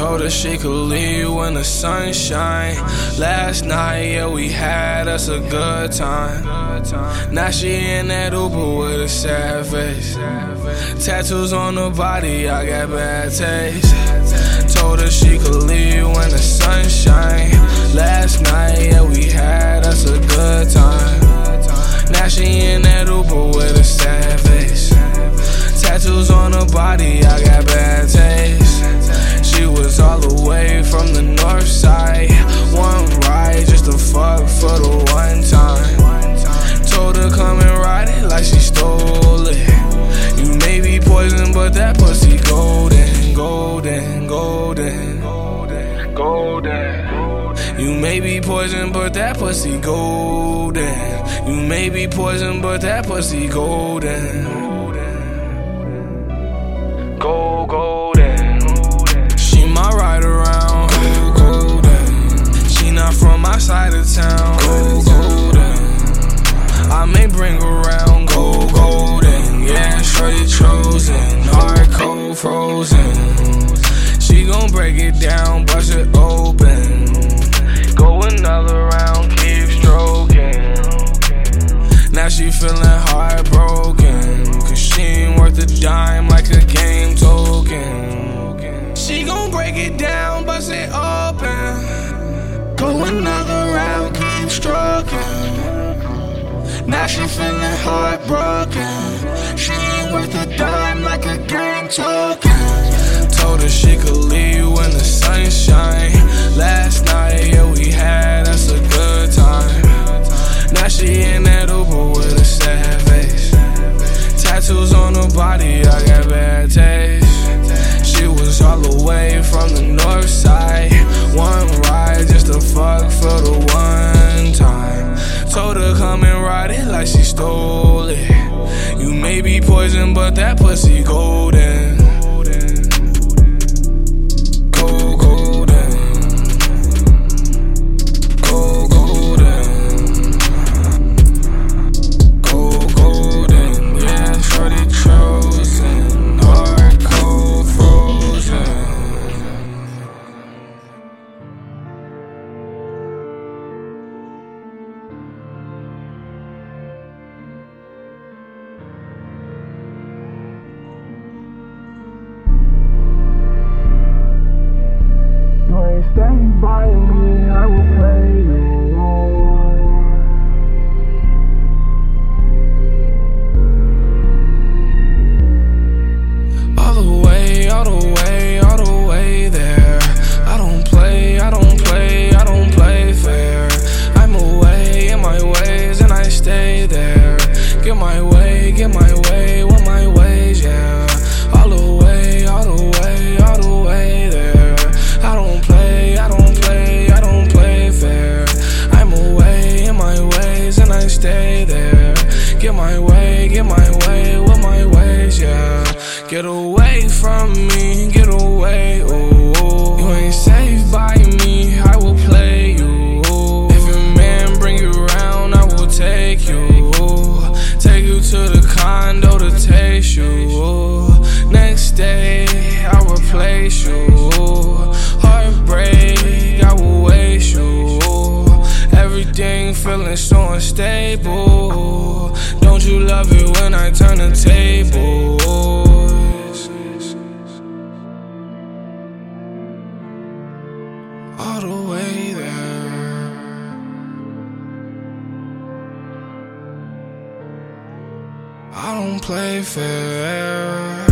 Told her she could leave when the sun shine. Last night, yeah, we had us a good time. Now she in that Uber with a sad face. Tattoos on her body, I got bad taste. Told her she could leave when the sun shine. Last night, yeah, we had us a You may be poison, but that pussy golden. You may be poison, but that pussy golden. Gold, golden. She my ride around. Gold, golden. She not from my side of town. Gold, golden. I may bring around. Gold, golden. Yeah, shorty chosen. Hard, cold, frozen. She gon' break it down, bust it open. Another round, keep stroking. Now she feeling heartbroken. Cause she ain't worth a dime like a game token. She gon' break it down, bust it open. Go another round, keep stroking. Now she feeling heartbroken. She ain't worth a dime like a game token. Told her she could leave when the sun shine. Last night, Now she in that Uber with a sad face. Tattoos on her body, I got bad taste. She was all the way from the north side. One ride just to fuck for the one time. Told her come and ride it like she stole it. You may be poison, but that pussy golden. Stand by me, I will play you. Stay there. Get my way, get my way, with my ways, yeah. Get away from me, get away, oh. You ain't safe by me, I will play you. If a man bring you around, I will take you. Take you to the condo to taste you. Next day, I'll replace you. Feeling so unstable. Don't you love it when I turn the tables? All the way there. I don't play fair.